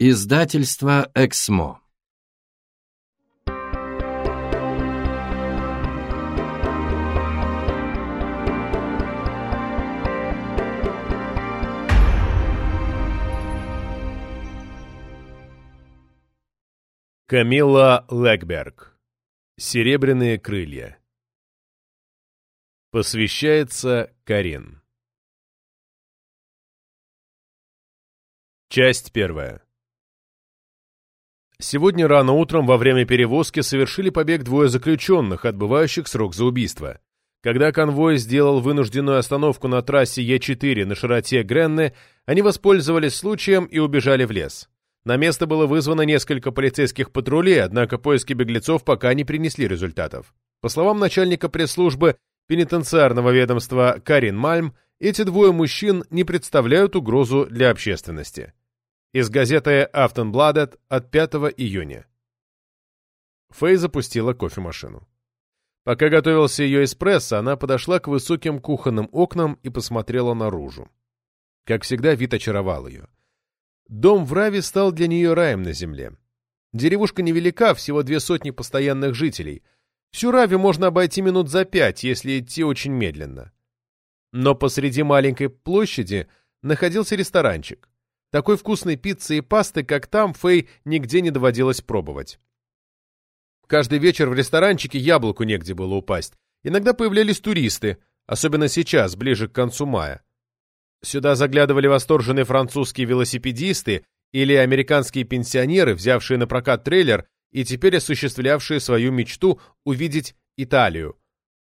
Издательство «Эксмо». Камилла Легберг. Серебряные крылья. Посвящается Карин. Часть первая. Сегодня рано утром во время перевозки совершили побег двое заключенных, отбывающих срок за убийство. Когда конвой сделал вынужденную остановку на трассе Е4 на широте Гренны, они воспользовались случаем и убежали в лес. На место было вызвано несколько полицейских патрулей, однако поиски беглецов пока не принесли результатов. По словам начальника пресс-службы пенитенциарного ведомства Карин Мальм, эти двое мужчин не представляют угрозу для общественности. Из газеты «Автонбладет» от 5 июня. Фэй запустила кофемашину. Пока готовился ее эспрессо, она подошла к высоким кухонным окнам и посмотрела наружу. Как всегда, вид очаровал ее. Дом в Раве стал для нее раем на земле. Деревушка невелика, всего две сотни постоянных жителей. Всю Рави можно обойти минут за пять, если идти очень медленно. Но посреди маленькой площади находился ресторанчик. Такой вкусной пиццы и пасты, как там, Фэй нигде не доводилось пробовать. Каждый вечер в ресторанчике яблоку негде было упасть. Иногда появлялись туристы, особенно сейчас, ближе к концу мая. Сюда заглядывали восторженные французские велосипедисты или американские пенсионеры, взявшие на прокат трейлер и теперь осуществлявшие свою мечту увидеть Италию,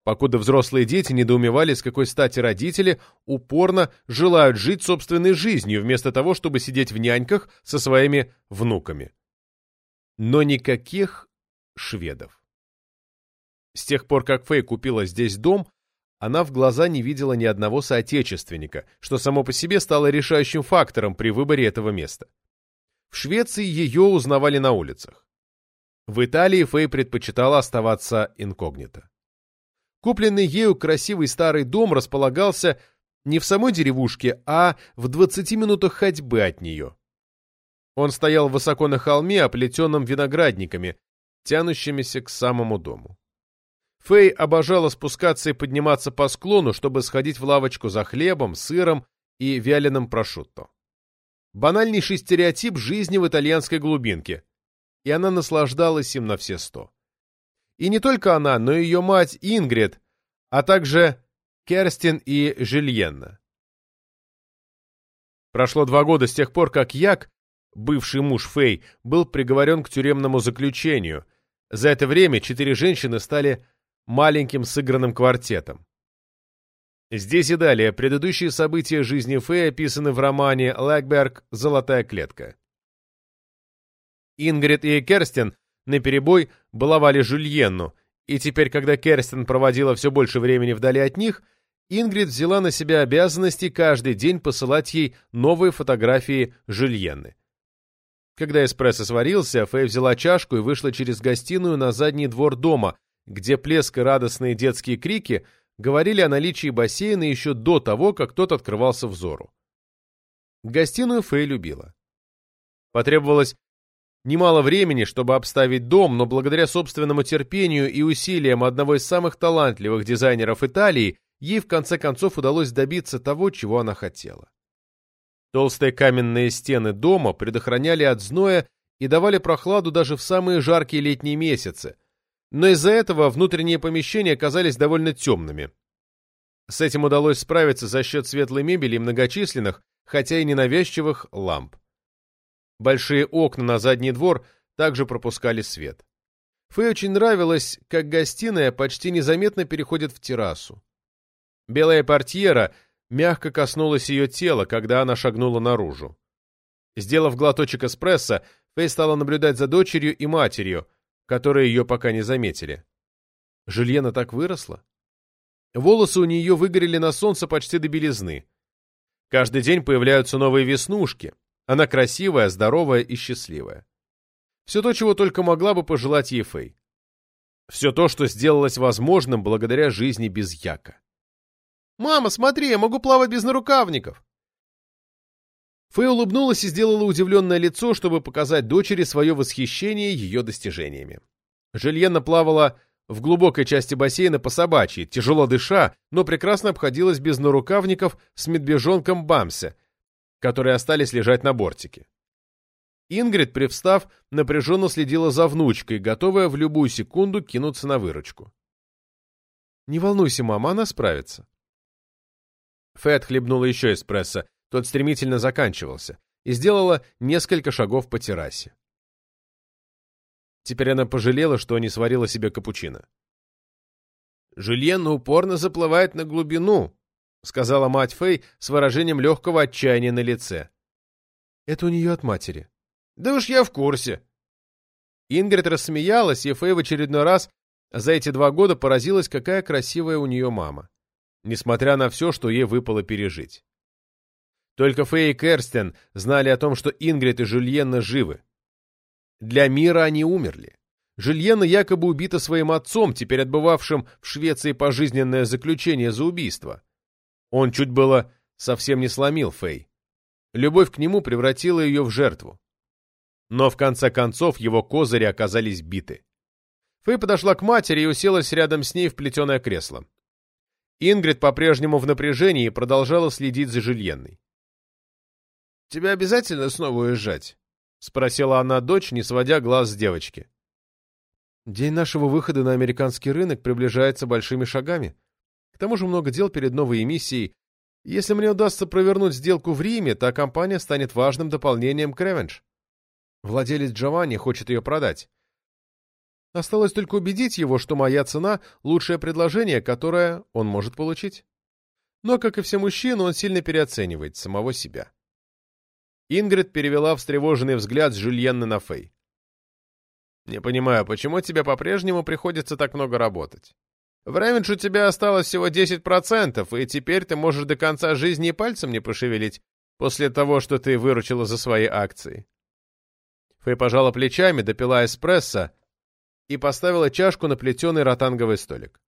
покуда взрослые дети недоумевали, с какой стати родители упорно желают жить собственной жизнью, вместо того, чтобы сидеть в няньках со своими внуками. Но никаких шведов. С тех пор, как Фэй купила здесь дом, она в глаза не видела ни одного соотечественника, что само по себе стало решающим фактором при выборе этого места. В Швеции ее узнавали на улицах. В Италии Фэй предпочитала оставаться инкогнито. Купленный ею красивый старый дом располагался не в самой деревушке, а в 20 минутах ходьбы от нее. Он стоял высоко на холме, оплетенном виноградниками, тянущимися к самому дому. Фэй обожала спускаться и подниматься по склону, чтобы сходить в лавочку за хлебом, сыром и вяленым прошутто. Банальнейший стереотип жизни в итальянской глубинке, и она наслаждалась им на все сто. И не только она, но и ее мать Ингрид, а также Керстин и Жильенна. Прошло два года с тех пор, как Як, бывший муж Фэй, был приговорен к тюремному заключению. За это время четыре женщины стали маленьким сыгранным квартетом. Здесь и далее предыдущие события жизни Фэй описаны в романе «Лэгберг. Золотая клетка». Ингрид и Керстин наперебой баловали Жюльенну, и теперь, когда Керстин проводила все больше времени вдали от них, Ингрид взяла на себя обязанности каждый день посылать ей новые фотографии Жюльенны. Когда эспрессо сварился, Фэй взяла чашку и вышла через гостиную на задний двор дома, где плеск и радостные детские крики говорили о наличии бассейна еще до того, как тот открывался взору. Гостиную Фэй любила. Потребовалось немало времени, чтобы обставить дом, но благодаря собственному терпению и усилиям одного из самых талантливых дизайнеров Италии ей в конце концов удалось добиться того, чего она хотела. Толстые каменные стены дома предохраняли от зноя и давали прохладу даже в самые жаркие летние месяцы – но из-за этого внутренние помещения оказались довольно темными. С этим удалось справиться за счет светлой мебели и многочисленных, хотя и ненавязчивых, ламп. Большие окна на задний двор также пропускали свет. Фэй очень нравилось, как гостиная почти незаметно переходит в террасу. Белая портьера мягко коснулась ее тела, когда она шагнула наружу. Сделав глоточек эспрессо, Фэй стала наблюдать за дочерью и матерью, которые ее пока не заметили. Жильена так выросла. Волосы у нее выгорели на солнце почти до белизны. Каждый день появляются новые веснушки. Она красивая, здоровая и счастливая. Все то, чего только могла бы пожелать ей Фэй. Все то, что сделалось возможным благодаря жизни без Яка. «Мама, смотри, я могу плавать без нарукавников!» Фэй улыбнулась и сделала удивленное лицо, чтобы показать дочери свое восхищение ее достижениями. Жильена плавала в глубокой части бассейна по собачьи, тяжело дыша, но прекрасно обходилась без нарукавников с медвежонком Бамсе, которые остались лежать на бортике. Ингрид, привстав, напряженно следила за внучкой, готовая в любую секунду кинуться на выручку. «Не волнуйся, мама, она справится». Фэй отхлебнула еще эспрессо, тот стремительно заканчивался, и сделала несколько шагов по террасе. Теперь она пожалела, что не сварила себе капучино. «Жюльен упорно заплывает на глубину», — сказала мать Фэй с выражением легкого отчаяния на лице. «Это у нее от матери». «Да уж я в курсе». Ингрид рассмеялась, и Фэй в очередной раз за эти два года поразилась, какая красивая у нее мама, несмотря на все, что ей выпало пережить. Только Фэй и Керстен знали о том, что Ингрид и Жюльенна живы. Для мира они умерли. Жильена якобы убита своим отцом, теперь отбывавшим в Швеции пожизненное заключение за убийство. Он чуть было совсем не сломил Фэй. Любовь к нему превратила ее в жертву. Но в конце концов его козыри оказались биты. Фэй подошла к матери и уселась рядом с ней в плетеное кресло. Ингрид по-прежнему в напряжении продолжала следить за Жильенной. «Тебе обязательно снова уезжать?» — спросила она дочь, не сводя глаз с девочки. «День нашего выхода на американский рынок приближается большими шагами. К тому же много дел перед новой эмиссией. Если мне удастся провернуть сделку в Риме, та компания станет важным дополнением к Ревенж. Владелец Джованни хочет ее продать. Осталось только убедить его, что моя цена — лучшее предложение, которое он может получить. Но, как и все мужчины, он сильно переоценивает самого себя. Ингрид перевела встревоженный взгляд с Жюльенны на Фэй. «Не понимаю, почему тебе по-прежнему приходится так много работать? В Ревенш у тебя осталось всего 10%, и теперь ты можешь до конца жизни и пальцем не пошевелить после того, что ты выручила за свои акции». Фэй пожала плечами, допила эспрессо и поставила чашку на плетеный ротанговый столик.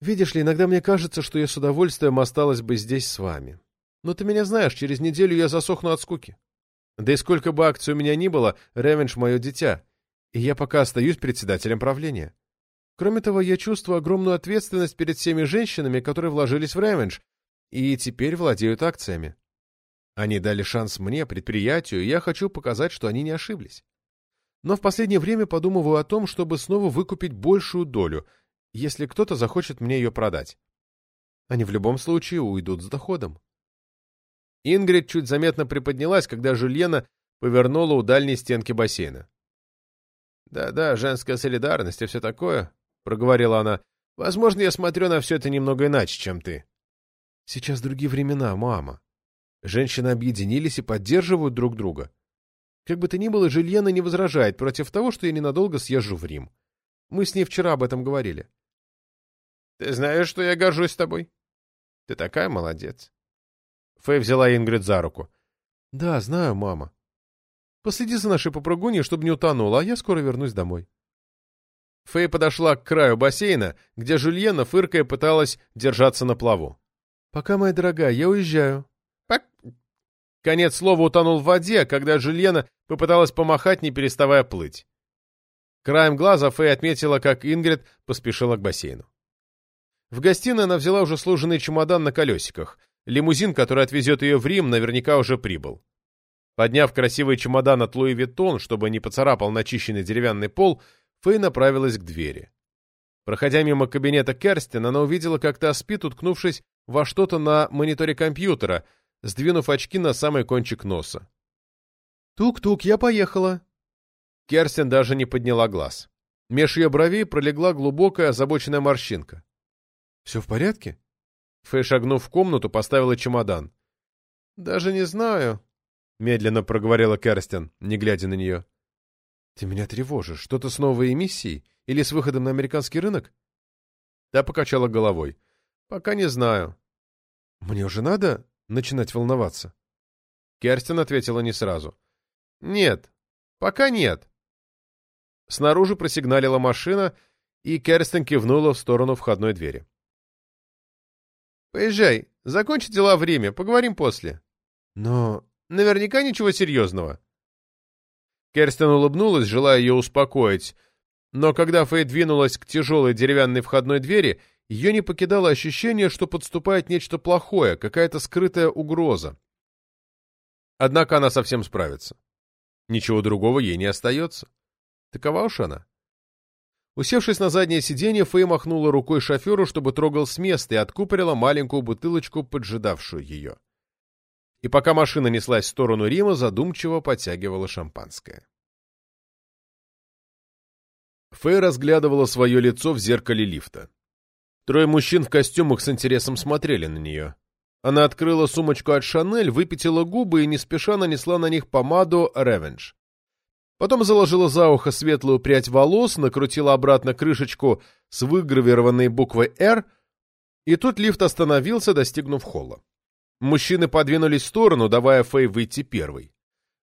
«Видишь ли, иногда мне кажется, что я с удовольствием осталась бы здесь с вами. Но ты меня знаешь, через неделю я засохну от скуки. Да и сколько бы акций у меня ни было, Ревенш — мое дитя, и я пока остаюсь председателем правления. Кроме того, я чувствую огромную ответственность перед всеми женщинами, которые вложились в Ревенш, и теперь владеют акциями. Они дали шанс мне, предприятию, и я хочу показать, что они не ошиблись. Но в последнее время подумываю о том, чтобы снова выкупить большую долю, если кто-то захочет мне ее продать. Они в любом случае уйдут с доходом. Ингрид чуть заметно приподнялась, когда Жульена повернула у дальней стенки бассейна. «Да-да, женская солидарность и все такое», — проговорила она. «Возможно, я смотрю на все это немного иначе, чем ты». «Сейчас другие времена, мама. Женщины объединились и поддерживают друг друга. Как бы то ни было, Жильена не возражает против того, что я ненадолго съезжу в Рим. Мы с ней вчера об этом говорили». «Ты знаешь, что я горжусь тобой? Ты такая молодец. Фэй взяла Ингрид за руку. «Да, знаю, мама. Последи за нашей попрыгуньей, чтобы не утонула, а я скоро вернусь домой». Фэй подошла к краю бассейна, где Жульена, фыркая, пыталась держаться на плаву. «Пока, моя дорогая, я уезжаю». Пак... Конец слова утонул в воде, когда Жульена попыталась помахать, не переставая плыть. Краем глаза Фэй отметила, как Ингрид поспешила к бассейну. В гостиной она взяла уже сложенный чемодан на колесиках. Лимузин, который отвезет ее в Рим, наверняка уже прибыл. Подняв красивый чемодан от Луи Виттон, чтобы не поцарапал начищенный деревянный пол, Фэй направилась к двери. Проходя мимо кабинета Керстин, она увидела, как та спит, уткнувшись во что-то на мониторе компьютера, сдвинув очки на самый кончик носа. «Тук-тук, я поехала!» Керстин даже не подняла глаз. Меж ее бровей пролегла глубокая озабоченная морщинка. «Все в порядке?» Фэй, шагнув в комнату, поставила чемодан. «Даже не знаю», — медленно проговорила Керстен, не глядя на нее. «Ты меня тревожишь. Что-то с новой эмиссией? Или с выходом на американский рынок?» Та покачала головой. «Пока не знаю». «Мне уже надо начинать волноваться?» Керстен ответила не сразу. «Нет, пока нет». Снаружи просигналила машина, и Керстен кивнула в сторону входной двери. Поезжай, закончи дела в Риме, поговорим после. Но наверняка ничего серьезного. Керстен улыбнулась, желая ее успокоить, но когда Фэй двинулась к тяжелой деревянной входной двери, ее не покидало ощущение, что подступает нечто плохое, какая-то скрытая угроза. Однако она совсем справится. Ничего другого ей не остается. Такова уж она. Усевшись на заднее сиденье, Фэй махнула рукой шоферу, чтобы трогал с места, и откупорила маленькую бутылочку, поджидавшую ее. И пока машина неслась в сторону Рима, задумчиво подтягивала шампанское. Фэй разглядывала свое лицо в зеркале лифта. Трое мужчин в костюмах с интересом смотрели на нее. Она открыла сумочку от Шанель, выпятила губы и не спеша нанесла на них помаду «Ревенж». Потом заложила за ухо светлую прядь волос, накрутила обратно крышечку с выгравированной буквой «Р», и тут лифт остановился, достигнув холла. Мужчины подвинулись в сторону, давая Фэй выйти первой.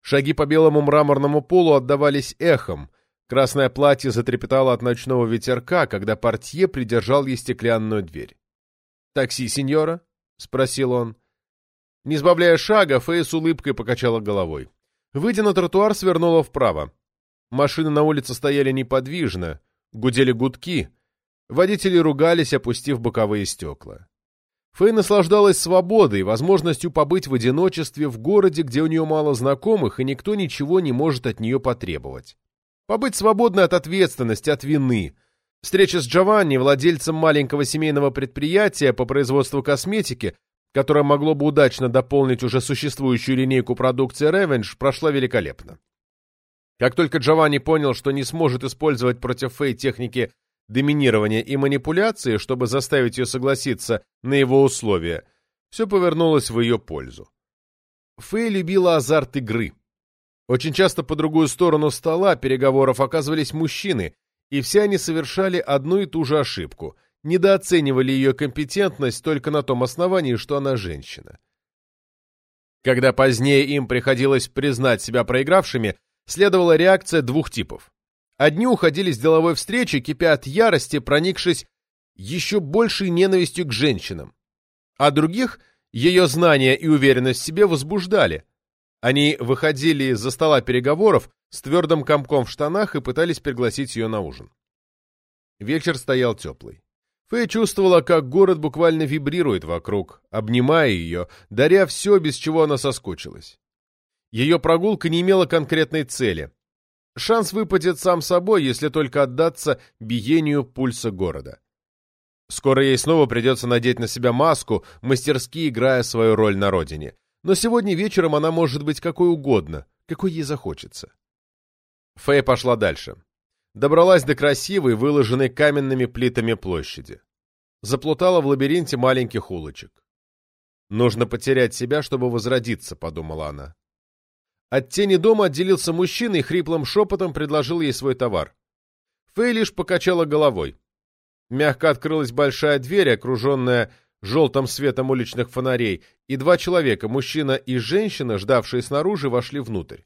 Шаги по белому мраморному полу отдавались эхом. Красное платье затрепетало от ночного ветерка, когда портье придержал ей стеклянную дверь. «Такси, сеньора?» — спросил он. Не сбавляя шага, Фэй с улыбкой покачала головой. Выйдя на тротуар, свернула вправо. Машины на улице стояли неподвижно, гудели гудки. Водители ругались, опустив боковые стекла. Фэй наслаждалась свободой, возможностью побыть в одиночестве в городе, где у нее мало знакомых, и никто ничего не может от нее потребовать. Побыть свободной от ответственности, от вины. Встреча с Джованни, владельцем маленького семейного предприятия по производству косметики, которое могло бы удачно дополнить уже существующую линейку продукции Revenge, прошла великолепно. Как только Джованни понял, что не сможет использовать против Фэй техники доминирования и манипуляции, чтобы заставить ее согласиться на его условия, все повернулось в ее пользу. Фэй любила азарт игры. Очень часто по другую сторону стола переговоров оказывались мужчины, и все они совершали одну и ту же ошибку – недооценивали ее компетентность только на том основании, что она женщина. Когда позднее им приходилось признать себя проигравшими, следовала реакция двух типов. Одни уходили с деловой встречи, кипя от ярости, проникшись еще большей ненавистью к женщинам. А других ее знания и уверенность в себе возбуждали. Они выходили из-за стола переговоров с твердым комком в штанах и пытались пригласить ее на ужин. Вечер стоял теплый. Фэй чувствовала, как город буквально вибрирует вокруг, обнимая ее, даря все, без чего она соскучилась. Ее прогулка не имела конкретной цели. Шанс выпадет сам собой, если только отдаться биению пульса города. Скоро ей снова придется надеть на себя маску, мастерски играя свою роль на родине. Но сегодня вечером она может быть какой угодно, какой ей захочется. Фэй пошла дальше. Добралась до красивой, выложенной каменными плитами площади. Заплутала в лабиринте маленьких улочек. «Нужно потерять себя, чтобы возродиться», — подумала она. От тени дома отделился мужчина и хриплым шепотом предложил ей свой товар. Фэй лишь покачала головой. Мягко открылась большая дверь, окруженная желтым светом уличных фонарей, и два человека, мужчина и женщина, ждавшие снаружи, вошли внутрь.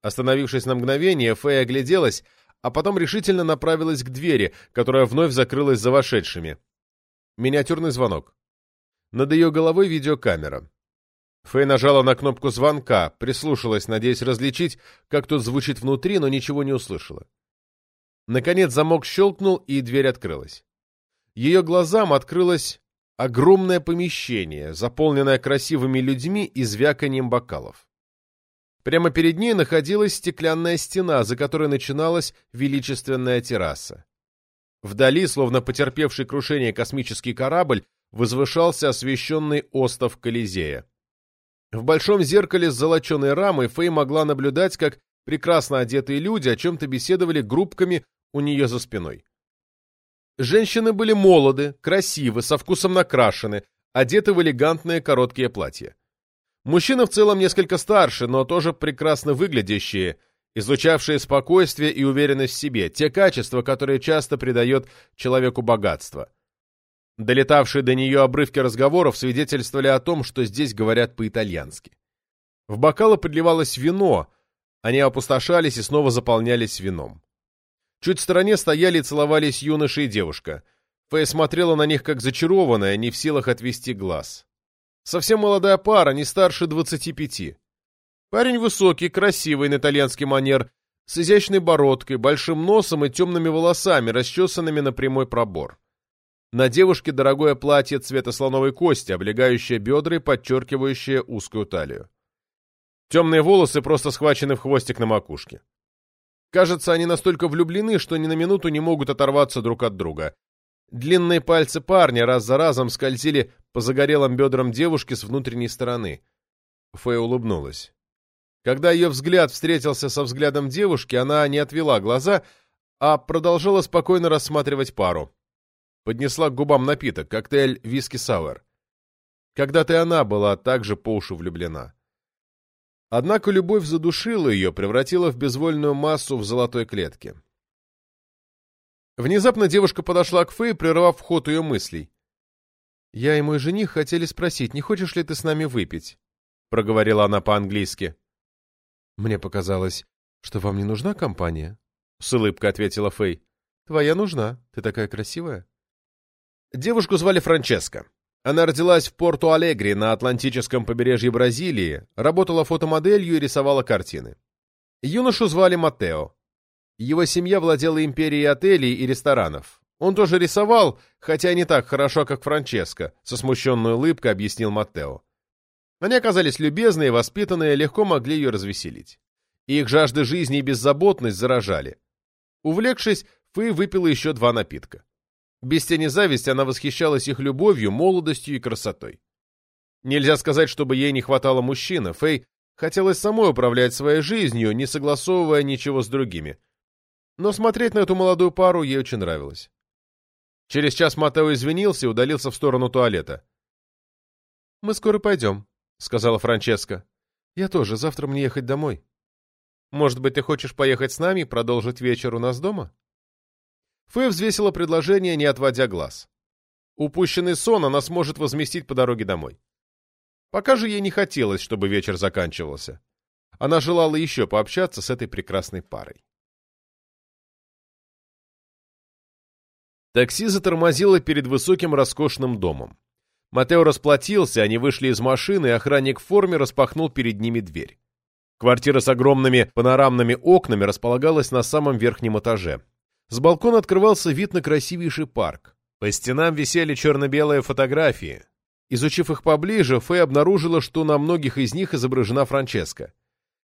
Остановившись на мгновение, Фэй огляделась, а потом решительно направилась к двери, которая вновь закрылась за вошедшими. Миниатюрный звонок. Над ее головой видеокамера. Фэй нажала на кнопку звонка, прислушалась, надеясь различить, как тут звучит внутри, но ничего не услышала. Наконец замок щелкнул, и дверь открылась. Ее глазам открылось огромное помещение, заполненное красивыми людьми и звяканием бокалов. Прямо перед ней находилась стеклянная стена, за которой начиналась величественная терраса. Вдали, словно потерпевший крушение космический корабль, возвышался освещенный остов Колизея. В большом зеркале с золоченой рамой Фэй могла наблюдать, как прекрасно одетые люди о чем-то беседовали группками у нее за спиной. Женщины были молоды, красивы, со вкусом накрашены, одеты в элегантные короткие платья. Мужчины в целом несколько старше, но тоже прекрасно выглядящие, излучавшие спокойствие и уверенность в себе, те качества, которые часто придает человеку богатство. Долетавшие до нее обрывки разговоров свидетельствовали о том, что здесь говорят по-итальянски. В бокалы подливалось вино, они опустошались и снова заполнялись вином. Чуть в стороне стояли и целовались юноша и девушка. Фэй смотрела на них как зачарованная, не в силах отвести глаз. Совсем молодая пара, не старше 25. Парень высокий, красивый, на итальянский манер, с изящной бородкой, большим носом и темными волосами, расчесанными на прямой пробор. На девушке дорогое платье цвета слоновой кости, облегающее бедра и подчеркивающее узкую талию. Темные волосы просто схвачены в хвостик на макушке. Кажется, они настолько влюблены, что ни на минуту не могут оторваться друг от друга. Длинные пальцы парня раз за разом скользили по загорелым бедрам девушки с внутренней стороны. Фэй улыбнулась. Когда ее взгляд встретился со взглядом девушки, она не отвела глаза, а продолжала спокойно рассматривать пару. Поднесла к губам напиток, коктейль виски-сауэр. Когда-то она была также по уши влюблена. Однако любовь задушила ее, превратила в безвольную массу в золотой клетке. Внезапно девушка подошла к Фэй, прервав ход ее мыслей. «Я и мой жених хотели спросить, не хочешь ли ты с нами выпить?» — проговорила она по-английски. «Мне показалось, что вам не нужна компания?» — с улыбкой ответила Фэй. «Твоя нужна. Ты такая красивая». Девушку звали Франческа. Она родилась в Порту-Алегри на Атлантическом побережье Бразилии, работала фотомоделью и рисовала картины. Юношу звали Матео. Его семья владела империей отелей и ресторанов. Он тоже рисовал, хотя не так хорошо, как Франческо, со смущенной улыбкой объяснил Маттео. Они оказались любезные, воспитанные, легко могли ее развеселить. их жажда жизни и беззаботность заражали. Увлекшись, Фэй выпила еще два напитка. Без тени зависти она восхищалась их любовью, молодостью и красотой. Нельзя сказать, чтобы ей не хватало мужчины. Фэй хотелось самой управлять своей жизнью, не согласовывая ничего с другими. Но смотреть на эту молодую пару ей очень нравилось. Через час Матео извинился и удалился в сторону туалета. «Мы скоро пойдем», — сказала Франческа. «Я тоже. Завтра мне ехать домой». «Может быть, ты хочешь поехать с нами и продолжить вечер у нас дома?» Фэй взвесила предложение, не отводя глаз. Упущенный сон она сможет возместить по дороге домой. Пока же ей не хотелось, чтобы вечер заканчивался. Она желала еще пообщаться с этой прекрасной парой. Такси затормозило перед высоким роскошным домом. Матео расплатился, они вышли из машины, и охранник в форме распахнул перед ними дверь. Квартира с огромными панорамными окнами располагалась на самом верхнем этаже. С балкона открывался вид на красивейший парк. По стенам висели черно-белые фотографии. Изучив их поближе, Фэй обнаружила, что на многих из них изображена Франческа.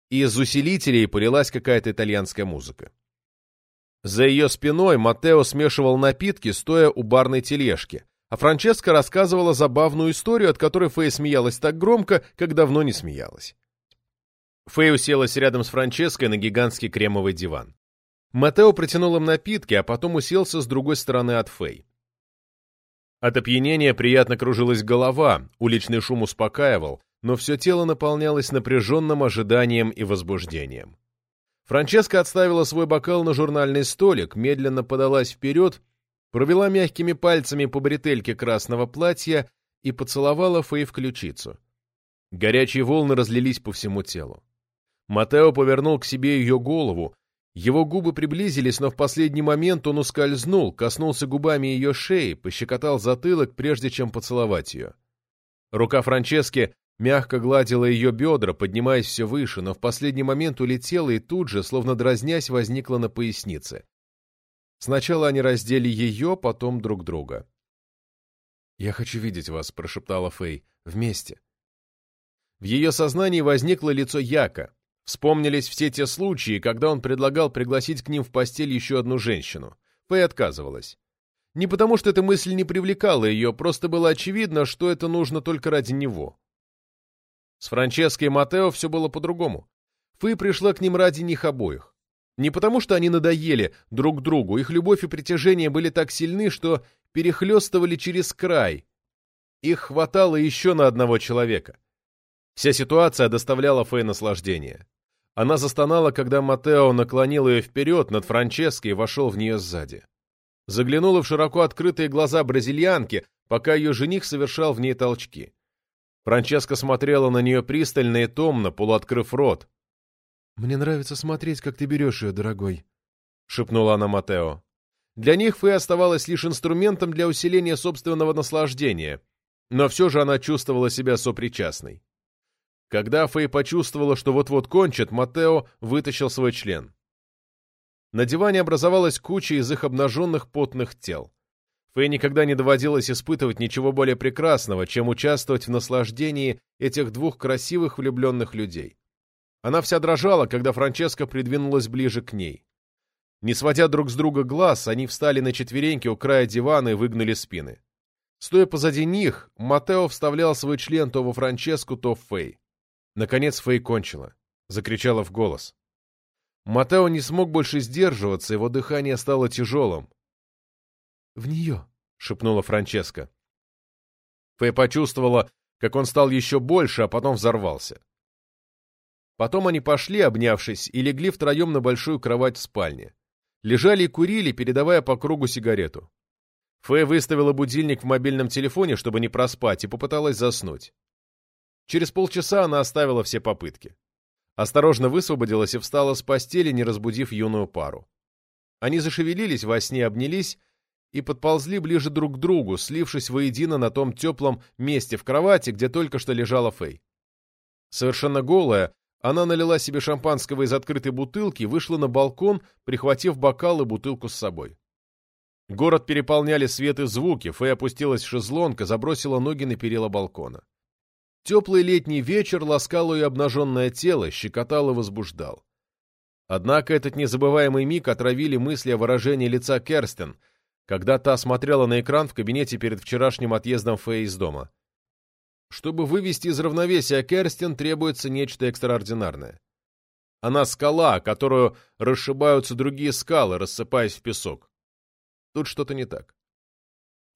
Из усилителей полилась какая-то итальянская музыка. За ее спиной Матео смешивал напитки, стоя у барной тележки, а Франческа рассказывала забавную историю, от которой Фэй смеялась так громко, как давно не смеялась. Фэй уселась рядом с Франческой на гигантский кремовый диван. Матео протянул им напитки, а потом уселся с другой стороны от Фэй. От опьянения приятно кружилась голова, уличный шум успокаивал, но все тело наполнялось напряженным ожиданием и возбуждением. Франческа отставила свой бокал на журнальный столик, медленно подалась вперед, провела мягкими пальцами по бретельке красного платья и поцеловала Фэй в ключицу. Горячие волны разлились по всему телу. Матео повернул к себе ее голову, его губы приблизились, но в последний момент он ускользнул, коснулся губами ее шеи, пощекотал затылок, прежде чем поцеловать ее. Рука Франчески мягко гладила ее бедра, поднимаясь все выше, но в последний момент улетела и тут же, словно дразнясь, возникла на пояснице. Сначала они раздели ее, потом друг друга. «Я хочу видеть вас», — прошептала Фэй, — «вместе». В ее сознании возникло лицо Яка, Вспомнились все те случаи, когда он предлагал пригласить к ним в постель еще одну женщину. Фэй отказывалась. Не потому, что эта мысль не привлекала ее, просто было очевидно, что это нужно только ради него. С Франческой и Матео все было по-другому. Фэй пришла к ним ради них обоих. Не потому, что они надоели друг другу, их любовь и притяжение были так сильны, что перехлестывали через край. Их хватало еще на одного человека. Вся ситуация доставляла Фэй наслаждение. Она застонала, когда Матео наклонил ее вперед над Франческой и вошел в нее сзади. Заглянула в широко открытые глаза бразильянки, пока ее жених совершал в ней толчки. Франческа смотрела на нее пристально и томно, полуоткрыв рот. «Мне нравится смотреть, как ты берешь ее, дорогой», — шепнула она Матео. Для них Фэй оставалась лишь инструментом для усиления собственного наслаждения. но все же она чувствовала себя сопричастной. Когда Фэй почувствовала, что вот-вот кончит, Матео вытащил свой член. На диване образовалась куча из их обнаженных потных тел. Фэй никогда не доводилось испытывать ничего более прекрасного, чем участвовать в наслаждении этих двух красивых влюбленных людей. Она вся дрожала, когда Франческа придвинулась ближе к ней. Не сводя друг с друга глаз, они встали на четвереньки у края дивана и выгнули спины. Стоя позади них, Матео вставлял свой член то во Франческу, то в Фэй. Наконец Фэй кончила. Закричала в голос. Матео не смог больше сдерживаться, его дыхание стало тяжелым. «В нее!» — шепнула Франческа. Фэй почувствовала, как он стал еще больше, а потом взорвался. Потом они пошли, обнявшись, и легли втроем на большую кровать в спальне. Лежали и курили, передавая по кругу сигарету. Фэй выставила будильник в мобильном телефоне, чтобы не проспать, и попыталась заснуть. Через полчаса она оставила все попытки. Осторожно высвободилась и встала с постели, не разбудив юную пару. Они зашевелились во сне, обнялись и подползли ближе друг к другу, слившись воедино на том теплом месте в кровати, где только что лежала Фэй. Совершенно голая, она налила себе шампанского из открытой бутылки и вышла на балкон, прихватив бокал и бутылку с собой. Город переполняли свет и звуки, Фэй опустилась в шезлонг и забросила ноги на перила балкона. Теплый летний вечер ласкал ее обнаженное тело, щекотал и возбуждал. Однако этот незабываемый миг отравили мысли о выражении лица Керстен, когда та смотрела на экран в кабинете перед вчерашним отъездом Фэй из дома. Чтобы вывести из равновесия Керстен, требуется нечто экстраординарное. Она скала, которую расшибаются другие скалы, рассыпаясь в песок. Тут что-то не так.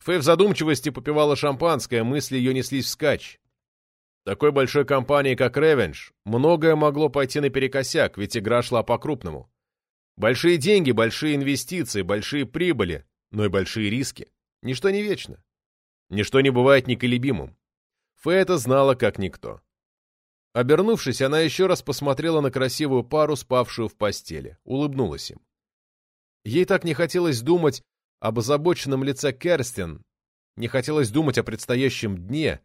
Фэй в задумчивости попивала шампанское, мысли ее неслись вскачь такой большой компании, как Revenge, многое могло пойти наперекосяк, ведь игра шла по-крупному. Большие деньги, большие инвестиции, большие прибыли, но и большие риски. Ничто не вечно. Ничто не бывает неколебимым. Фэй это знала как никто. Обернувшись, она еще раз посмотрела на красивую пару, спавшую в постели, улыбнулась им. Ей так не хотелось думать об озабоченном лице Керстин, не хотелось думать о предстоящем дне,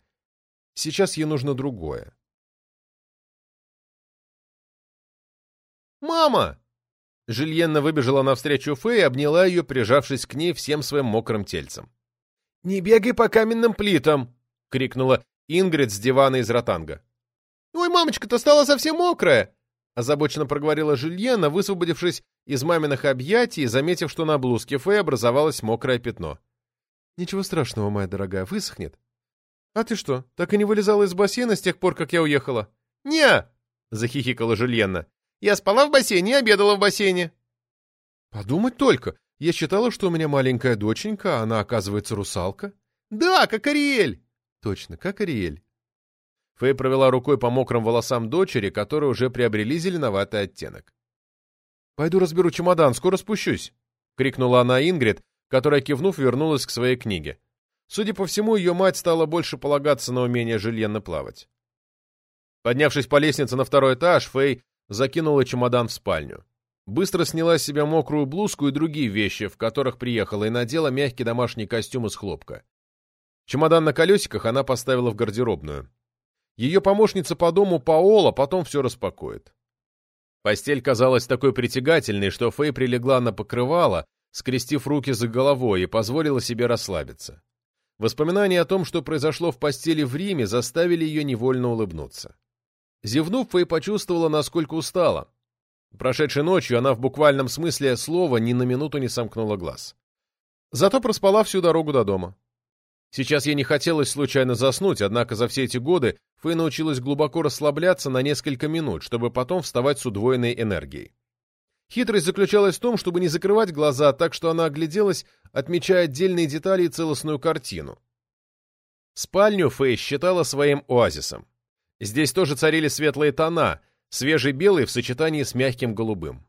Сейчас ей нужно другое. «Мама!» Жильенна выбежала навстречу Фэй и обняла ее, прижавшись к ней всем своим мокрым тельцем. «Не бегай по каменным плитам!» — крикнула Ингрид с дивана из ротанга. «Ой, мамочка-то стала совсем мокрая!» — озабоченно проговорила Жильена, высвободившись из маминых объятий и заметив, что на блузке Фэй образовалось мокрое пятно. «Ничего страшного, моя дорогая, высохнет. «А ты что, так и не вылезала из бассейна с тех пор, как я уехала?» «Не!» — захихикала Жульенна. «Я спала в бассейне и обедала в бассейне». «Подумать только! Я считала, что у меня маленькая доченька, а она, оказывается, русалка». «Да, как Ариэль!» «Точно, как Ариэль». Фэй провела рукой по мокрым волосам дочери, которые уже приобрели зеленоватый оттенок. «Пойду разберу чемодан, скоро спущусь!» — крикнула она Ингрид, которая, кивнув, вернулась к своей книге. Судя по всему, ее мать стала больше полагаться на умение Жильена плавать. Поднявшись по лестнице на второй этаж, Фэй закинула чемодан в спальню. Быстро сняла с себя мокрую блузку и другие вещи, в которых приехала, и надела мягкий домашний костюм из хлопка. Чемодан на колесиках она поставила в гардеробную. Ее помощница по дому Паола потом все распакует. Постель казалась такой притягательной, что Фэй прилегла на покрывало, скрестив руки за головой, и позволила себе расслабиться. Воспоминания о том, что произошло в постели в Риме, заставили ее невольно улыбнуться. Зевнув, Фэй почувствовала, насколько устала. Прошедшей ночью она в буквальном смысле слова ни на минуту не сомкнула глаз. Зато проспала всю дорогу до дома. Сейчас ей не хотелось случайно заснуть, однако за все эти годы Фэй научилась глубоко расслабляться на несколько минут, чтобы потом вставать с удвоенной энергией. Хитрость заключалась в том, чтобы не закрывать глаза, так что она огляделась, отмечая отдельные детали и целостную картину. Спальню Фэй считала своим оазисом. Здесь тоже царили светлые тона, свежий белый в сочетании с мягким голубым.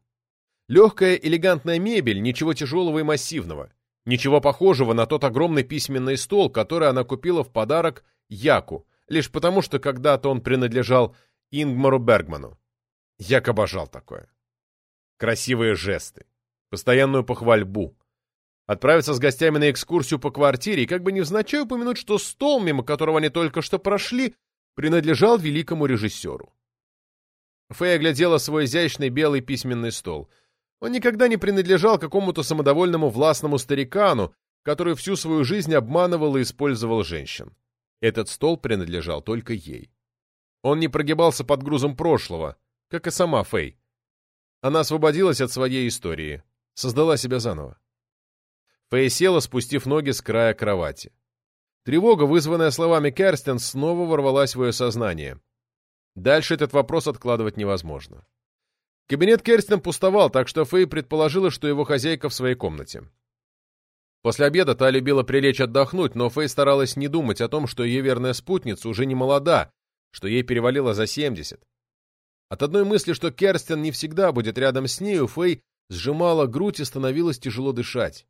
Легкая элегантная мебель, ничего тяжелого и массивного. Ничего похожего на тот огромный письменный стол, который она купила в подарок Яку, лишь потому что когда-то он принадлежал Ингмару Бергману. Як обожал такое красивые жесты, постоянную похвальбу. Отправиться с гостями на экскурсию по квартире и как бы невзначай упомянуть, что стол, мимо которого они только что прошли, принадлежал великому режиссеру. Фэй оглядела свой изящный белый письменный стол. Он никогда не принадлежал какому-то самодовольному властному старикану, который всю свою жизнь обманывал и использовал женщин. Этот стол принадлежал только ей. Он не прогибался под грузом прошлого, как и сама Фэй. Она освободилась от своей истории, создала себя заново. Фэй села, спустив ноги с края кровати. Тревога, вызванная словами Керстен, снова ворвалась в ее сознание. Дальше этот вопрос откладывать невозможно. Кабинет Керстен пустовал, так что Фэй предположила, что его хозяйка в своей комнате. После обеда та любила прилечь отдохнуть, но Фэй старалась не думать о том, что ее верная спутница уже не молода, что ей перевалило за 70. От одной мысли, что Керстен не всегда будет рядом с ней, у Фэй сжимала грудь и становилось тяжело дышать.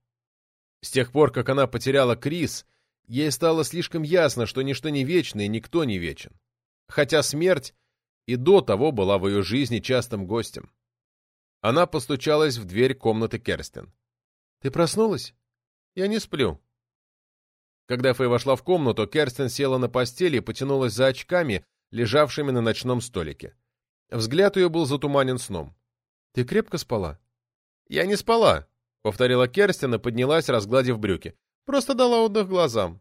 С тех пор, как она потеряла Крис, ей стало слишком ясно, что ничто не вечно и никто не вечен. Хотя смерть и до того была в ее жизни частым гостем. Она постучалась в дверь комнаты Керстен. «Ты проснулась?» Я не сплю. Когда Фэй вошла в комнату, Керстен села на постели и потянулась за очками, лежавшими на ночном столике. Взгляд ее был затуманен сном. «Ты крепко спала?» «Я не спала», — повторила Керстен и поднялась, разгладив брюки. «Просто дала отдых глазам».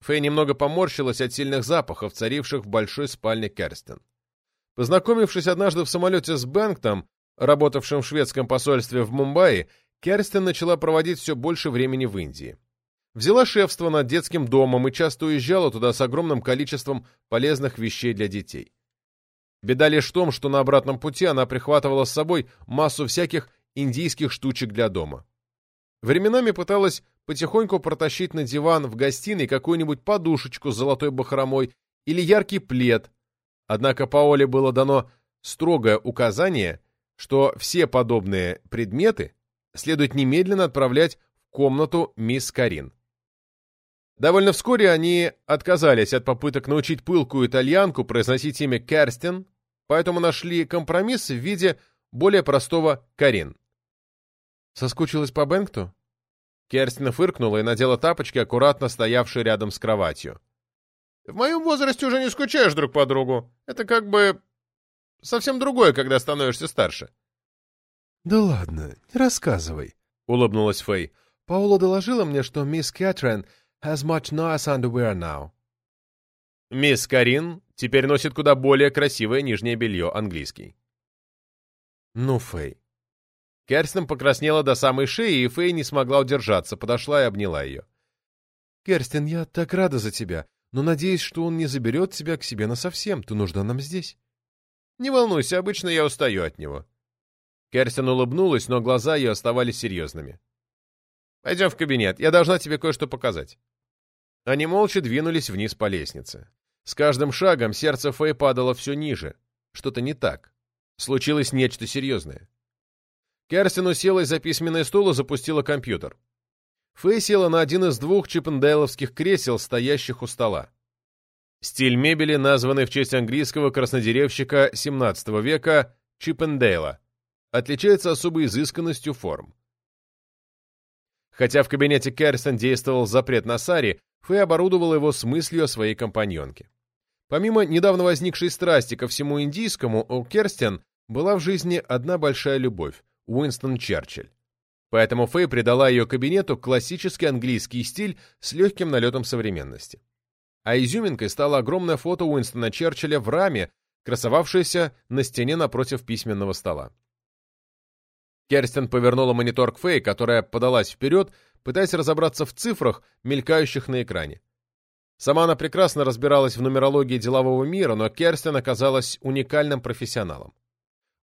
Фэй немного поморщилась от сильных запахов, царивших в большой спальне Керстен. Познакомившись однажды в самолете с Бэнктом, работавшим в шведском посольстве в Мумбаи, Керстен начала проводить все больше времени в Индии. Взяла шефство над детским домом и часто уезжала туда с огромным количеством полезных вещей для детей. Беда лишь в том, что на обратном пути она прихватывала с собой массу всяких индийских штучек для дома. Временами пыталась потихоньку протащить на диван в гостиной какую-нибудь подушечку с золотой бахромой или яркий плед, однако Паоле было дано строгое указание, что все подобные предметы следует немедленно отправлять в комнату мисс Карин. Довольно вскоре они отказались от попыток научить пылкую итальянку произносить имя Керстен, поэтому нашли компромисс в виде более простого Карин. Соскучилась по Бэнкту? Керстин фыркнула и надела тапочки, аккуратно стоявшие рядом с кроватью. «В моем возрасте уже не скучаешь друг по другу. Это как бы совсем другое, когда становишься старше». «Да ладно, не рассказывай», — улыбнулась Фэй. «Паула доложила мне, что мисс Кэтрин has much nice underwear now». Мисс Карин теперь носит куда более красивое нижнее белье английский. Ну, Фэй. Керстен покраснела до самой шеи, и Фэй не смогла удержаться, подошла и обняла ее. «Керстен, я так рада за тебя, но надеюсь, что он не заберет тебя к себе насовсем. Ты нужна нам здесь». «Не волнуйся, обычно я устаю от него». Керстен улыбнулась, но глаза ее оставались серьезными. «Пойдем в кабинет, я должна тебе кое-что показать». Они молча двинулись вниз по лестнице. С каждым шагом сердце Фэй падало все ниже. Что-то не так. Случилось нечто серьезное. Керстен уселась за письменный стол и запустила компьютер. Фэй села на один из двух чиппендейловских кресел, стоящих у стола. Стиль мебели, названный в честь английского краснодеревщика XVII века Чиппендейла отличается особой изысканностью форм. Хотя в кабинете Керстен действовал запрет на сари, Фэй оборудовал его с мыслью о своей компаньонке. Помимо недавно возникшей страсти ко всему индийскому, у Керстен была в жизни одна большая любовь — Уинстон Черчилль. Поэтому Фэй придала ее кабинету классический английский стиль с легким налетом современности. А изюминкой стало огромное фото Уинстона Черчилля в раме, красовавшееся на стене напротив письменного стола. Керстен повернула монитор к Фэй, которая подалась вперед, пытаясь разобраться в цифрах, мелькающих на экране. Сама она прекрасно разбиралась в нумерологии делового мира, но Керстен оказалась уникальным профессионалом.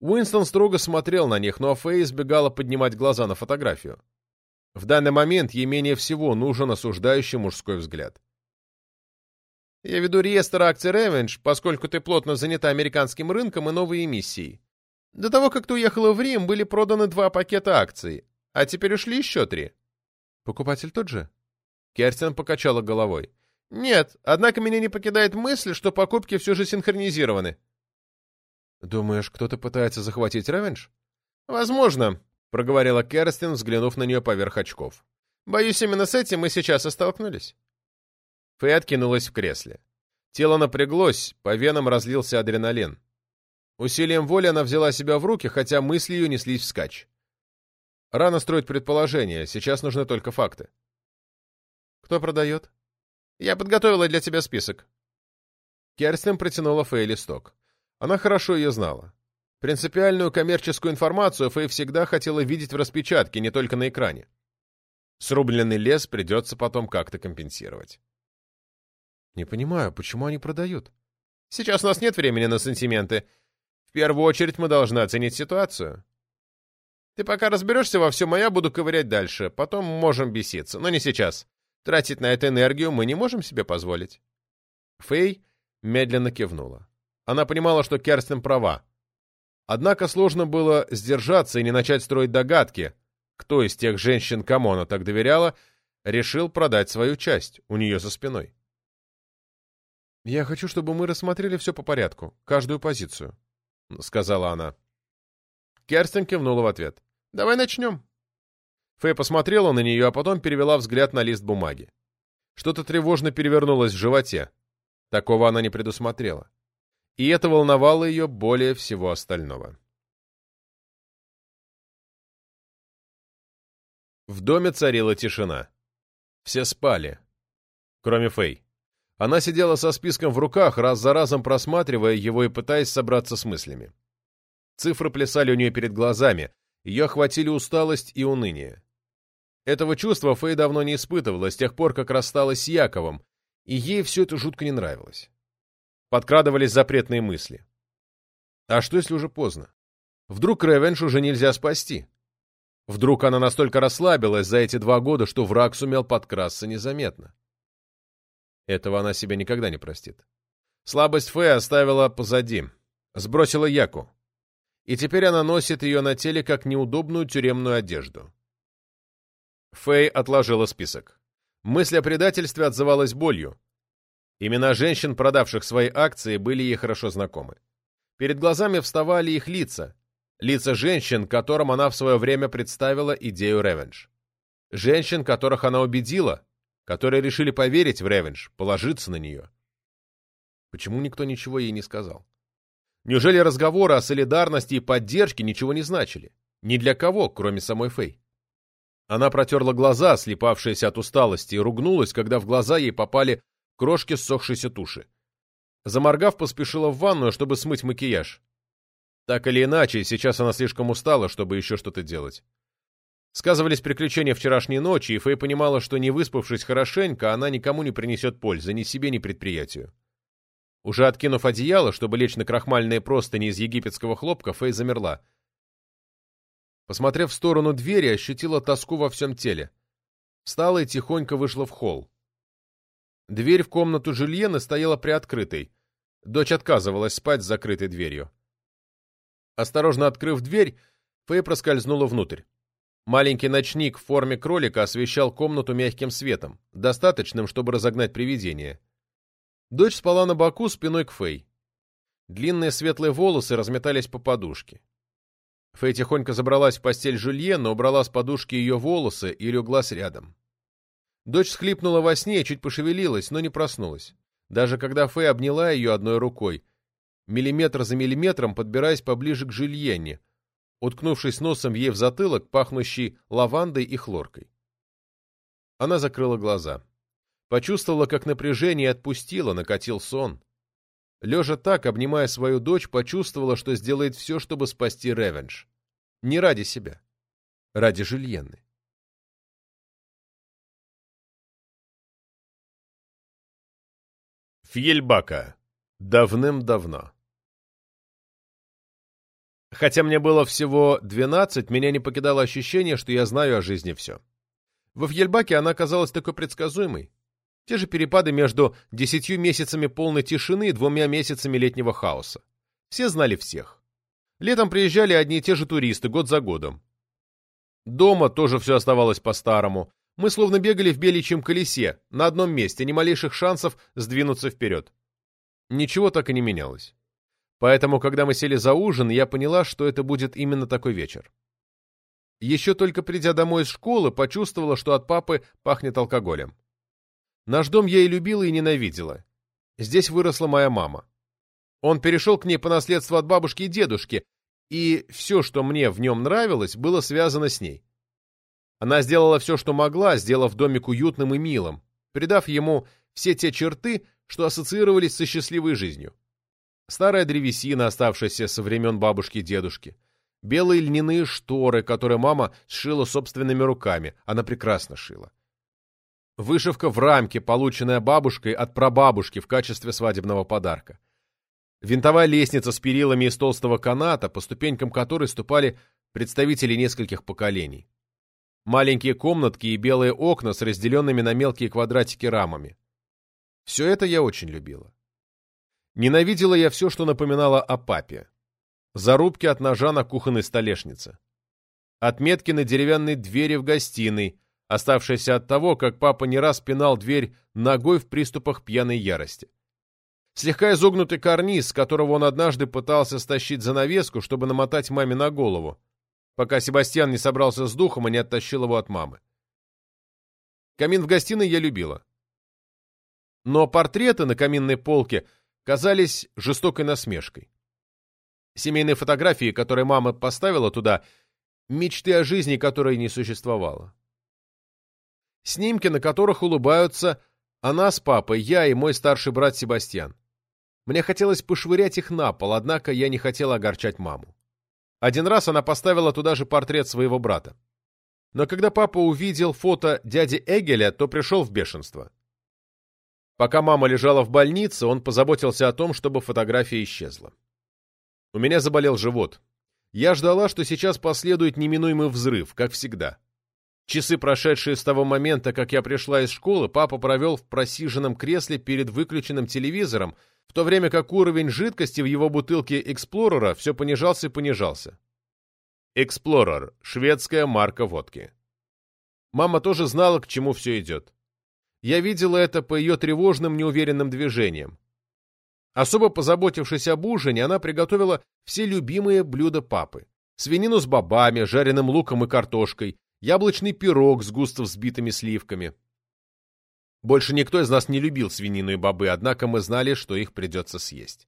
Уинстон строго смотрел на них, но Фэй избегала поднимать глаза на фотографию. В данный момент ей менее всего нужен осуждающий мужской взгляд. «Я веду реестр акций Revenge, поскольку ты плотно занята американским рынком и новой эмиссией. До того, как ты уехала в Рим, были проданы два пакета акций, а теперь ушли еще три. Покупатель тот же? Керстен покачала головой. Нет, однако меня не покидает мысль, что покупки все же синхронизированы. Думаешь, кто-то пытается захватить ревенж? Возможно. проговорила Керстин, взглянув на нее поверх очков. «Боюсь, именно с этим мы сейчас и столкнулись». Фэй откинулась в кресле. Тело напряглось, по венам разлился адреналин. Усилием воли она взяла себя в руки, хотя мысли ее неслись вскачь. Рано строить предположения, сейчас нужны только факты. «Кто продает?» «Я подготовила для тебя список». Керстин протянула Фэй листок. Она хорошо ее знала. Принципиальную коммерческую информацию Фэй всегда хотела видеть в распечатке, не только на экране. Срубленный лес придется потом как-то компенсировать. Не понимаю, почему они продают? Сейчас у нас нет времени на сантименты. В первую очередь мы должны оценить ситуацию. Ты пока разберешься во всем, а я буду ковырять дальше. Потом можем беситься, но не сейчас. Тратить на это энергию мы не можем себе позволить. Фэй медленно кивнула. Она понимала, что Керстин права. Однако сложно было сдержаться и не начать строить догадки, кто из тех женщин, кому она так доверяла, решил продать свою часть у нее за спиной. «Я хочу, чтобы мы рассмотрели все по порядку, каждую позицию», — сказала она. Керстин кивнула в ответ. «Давай начнем». Фэй посмотрела на нее, а потом перевела взгляд на лист бумаги. Что-то тревожно перевернулось в животе. Такого она не предусмотрела. И это волновало ее более всего остального. В доме царила тишина. Все спали. Кроме Фэй. Она сидела со списком в руках, раз за разом просматривая его и пытаясь собраться с мыслями. Цифры плясали у нее перед глазами, ее охватили усталость и уныние. Этого чувства Фэй давно не испытывала с тех пор, как рассталась с Яковом, и ей все это жутко не нравилось. Подкрадывались запретные мысли. А что, если уже поздно? Вдруг Ревенш уже нельзя спасти? Вдруг она настолько расслабилась за эти два года, что враг сумел подкрасться незаметно? Этого она себе никогда не простит. Слабость Фэй оставила позади, сбросила Яку. И теперь она носит ее на теле как неудобную тюремную одежду. Фэй отложила список. Мысль о предательстве отзывалась болью. Имена женщин, продавших свои акции, были ей хорошо знакомы. Перед глазами вставали их лица, лица женщин, которым она в свое время представила идею ревенж. Женщин, которых она убедила, которые решили поверить в ревенж, положиться на нее. Почему никто ничего ей не сказал? Неужели разговоры о солидарности и поддержке ничего не значили? Ни для кого, кроме самой Фэй. Она протерла глаза, слепавшиеся от усталости, и ругнулась, когда в глаза ей попали крошки ссохшейся туши. Заморгав, поспешила в ванную, чтобы смыть макияж. Так или иначе, сейчас она слишком устала, чтобы еще что-то делать. Сказывались приключения вчерашней ночи, и Фэй понимала, что не выспавшись хорошенько, она никому не принесет пользы, ни себе, ни предприятию. Уже откинув одеяло, чтобы лечь на крахмальные простыни из египетского хлопка, Фэй замерла. Посмотрев в сторону двери, ощутила тоску во всем теле. Встала и тихонько вышла в холл. Дверь в комнату Жюльена стояла приоткрытой. Дочь отказывалась спать с закрытой дверью. Осторожно открыв дверь, Фэй проскользнула внутрь. Маленький ночник в форме кролика освещал комнату мягким светом, достаточным, чтобы разогнать привидение. Дочь спала на боку спиной к Фэй. Длинные светлые волосы разметались по подушке. Фэй тихонько забралась в постель Жюльена, убрала с подушки ее волосы и леглась рядом. Дочь схлипнула во сне чуть пошевелилась, но не проснулась. Даже когда Фэй обняла ее одной рукой, миллиметр за миллиметром подбираясь поближе к Жюльене, уткнувшись носом ей в затылок, пахнущий лавандой и хлоркой. Она закрыла глаза. Почувствовала, как напряжение отпустило, накатил сон. Лежа так, обнимая свою дочь, почувствовала, что сделает все, чтобы спасти Ревенж. Не ради себя. Ради Жильенны. Фьельбака. Давным-давно. Хотя мне было всего двенадцать, меня не покидало ощущение, что я знаю о жизни все. Во Фьельбаке она казалась такой предсказуемой. Те же перепады между десятью месяцами полной тишины и двумя месяцами летнего хаоса. Все знали всех. Летом приезжали одни и те же туристы, год за годом. Дома тоже все оставалось по-старому. Мы словно бегали в беличьем колесе, на одном месте, ни малейших шансов сдвинуться вперед. Ничего так и не менялось. Поэтому, когда мы сели за ужин, я поняла, что это будет именно такой вечер. Еще только придя домой из школы, почувствовала, что от папы пахнет алкоголем. Наш дом я и любила, и ненавидела. Здесь выросла моя мама. Он перешел к ней по наследству от бабушки и дедушки, и все, что мне в нем нравилось, было связано с ней. Она сделала все, что могла, сделав домик уютным и милым, придав ему все те черты, что ассоциировались со счастливой жизнью. Старая древесина, оставшаяся со времен бабушки и дедушки. Белые льняные шторы, которые мама сшила собственными руками. Она прекрасно шила. Вышивка в рамке, полученная бабушкой от прабабушки в качестве свадебного подарка. Винтовая лестница с перилами из толстого каната, по ступенькам которой ступали представители нескольких поколений. Маленькие комнатки и белые окна с разделенными на мелкие квадратики рамами. Все это я очень любила. Ненавидела я все, что напоминало о папе. Зарубки от ножа на кухонной столешнице. Отметки на деревянной двери в гостиной, оставшиеся от того, как папа не раз пинал дверь ногой в приступах пьяной ярости. Слегка изогнутый карниз, с которого он однажды пытался стащить занавеску, чтобы намотать маме на голову, пока Себастьян не собрался с духом и не оттащил его от мамы. Камин в гостиной я любила. Но портреты на каминной полке казались жестокой насмешкой. Семейные фотографии, которые мама поставила туда, мечты о жизни, которой не существовало снимки на которых улыбаются она с папой, я и мой старший брат Себастьян. Мне хотелось пошвырять их на пол, однако я не хотела огорчать маму. Один раз она поставила туда же портрет своего брата. Но когда папа увидел фото дяди Эгеля, то пришел в бешенство. Пока мама лежала в больнице, он позаботился о том, чтобы фотография исчезла. У меня заболел живот. Я ждала, что сейчас последует неминуемый взрыв, как всегда. Часы, прошедшие с того момента, как я пришла из школы, папа провел в просиженном кресле перед выключенным телевизором, в то время как уровень жидкости в его бутылке «Эксплорера» все понижался и понижался. «Эксплорер» — шведская марка водки. Мама тоже знала, к чему все идет. Я видела это по ее тревожным, неуверенным движениям. Особо позаботившись об ужине, она приготовила все любимые блюда папы. Свинину с бобами, жареным луком и картошкой, яблочный пирог с густо взбитыми сливками. Больше никто из нас не любил свинину и бобы, однако мы знали, что их придется съесть.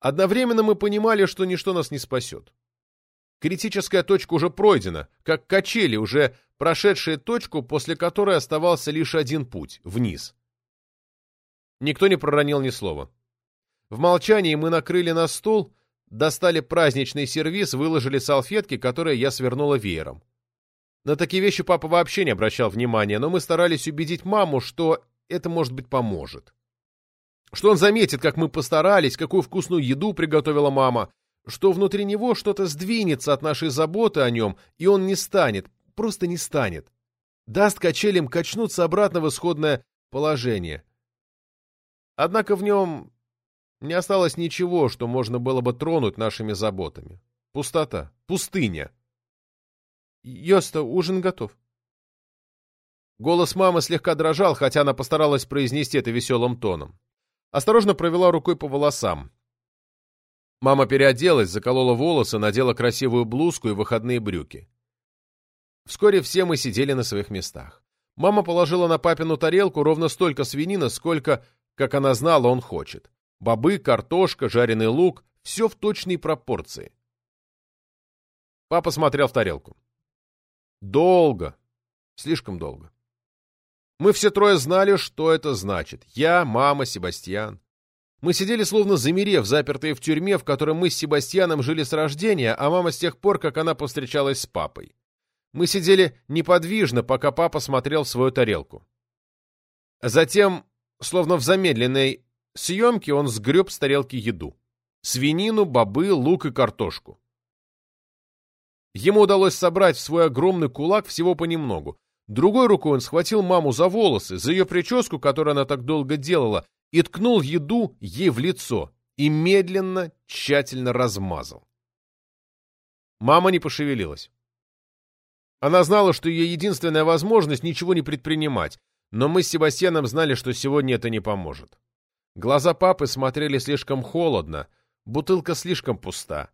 Одновременно мы понимали, что ничто нас не спасет. Критическая точка уже пройдена, как качели, уже прошедшие точку, после которой оставался лишь один путь — вниз. Никто не проронил ни слова. В молчании мы накрыли на стол, достали праздничный сервиз, выложили салфетки, которые я свернула веером. На такие вещи папа вообще не обращал внимания, но мы старались убедить маму, что это, может быть, поможет. Что он заметит, как мы постарались, какую вкусную еду приготовила мама, что внутри него что-то сдвинется от нашей заботы о нем, и он не станет, просто не станет. Даст качелям качнуться обратно в исходное положение. Однако в нем не осталось ничего, что можно было бы тронуть нашими заботами. Пустота, пустыня. Йоста, ужин готов. Голос мамы слегка дрожал, хотя она постаралась произнести это веселым тоном. Осторожно провела рукой по волосам. Мама переоделась, заколола волосы, надела красивую блузку и выходные брюки. Вскоре все мы сидели на своих местах. Мама положила на папину тарелку ровно столько свинины, сколько, как она знала, он хочет. Бобы, картошка, жареный лук — все в точной пропорции. Папа смотрел в тарелку. Долго. Слишком долго. Мы все трое знали, что это значит. Я, мама, Себастьян. Мы сидели словно замерев, запертые в тюрьме, в которой мы с Себастьяном жили с рождения, а мама с тех пор, как она повстречалась с папой. Мы сидели неподвижно, пока папа смотрел в свою тарелку. Затем, словно в замедленной съемке, он сгреб с тарелки еду. Свинину, бобы, лук и картошку. Ему удалось собрать в свой огромный кулак всего понемногу. Другой рукой он схватил маму за волосы, за ее прическу, которую она так долго делала, и ткнул еду ей в лицо и медленно, тщательно размазал. Мама не пошевелилась. Она знала, что ее единственная возможность ничего не предпринимать, но мы с Себастьяном знали, что сегодня это не поможет. Глаза папы смотрели слишком холодно, бутылка слишком пуста.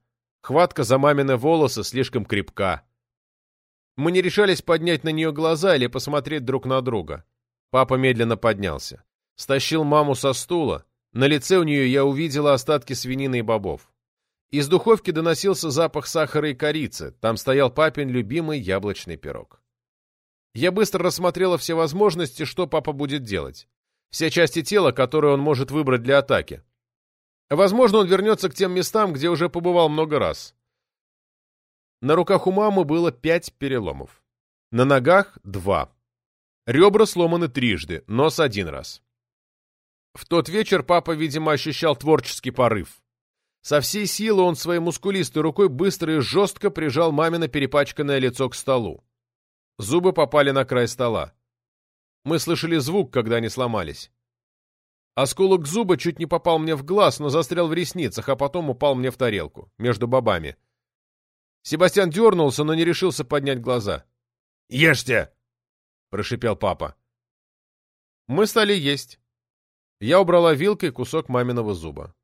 Хватка за мамины волосы слишком крепка. Мы не решались поднять на нее глаза или посмотреть друг на друга. Папа медленно поднялся. Стащил маму со стула. На лице у нее я увидела остатки свинины и бобов. Из духовки доносился запах сахара и корицы. Там стоял папин любимый яблочный пирог. Я быстро рассмотрела все возможности, что папа будет делать. Все части тела, которые он может выбрать для атаки. Возможно, он вернется к тем местам, где уже побывал много раз. На руках у мамы было пять переломов. На ногах — два. Ребра сломаны трижды, нос один раз. В тот вечер папа, видимо, ощущал творческий порыв. Со всей силы он своей мускулистой рукой быстро и жестко прижал мамино перепачканное лицо к столу. Зубы попали на край стола. Мы слышали звук, когда они сломались. Осколок зуба чуть не попал мне в глаз, но застрял в ресницах, а потом упал мне в тарелку, между бобами. Себастьян дернулся, но не решился поднять глаза. «Ешьте!» — прошипел папа. Мы стали есть. Я убрала вилкой кусок маминого зуба.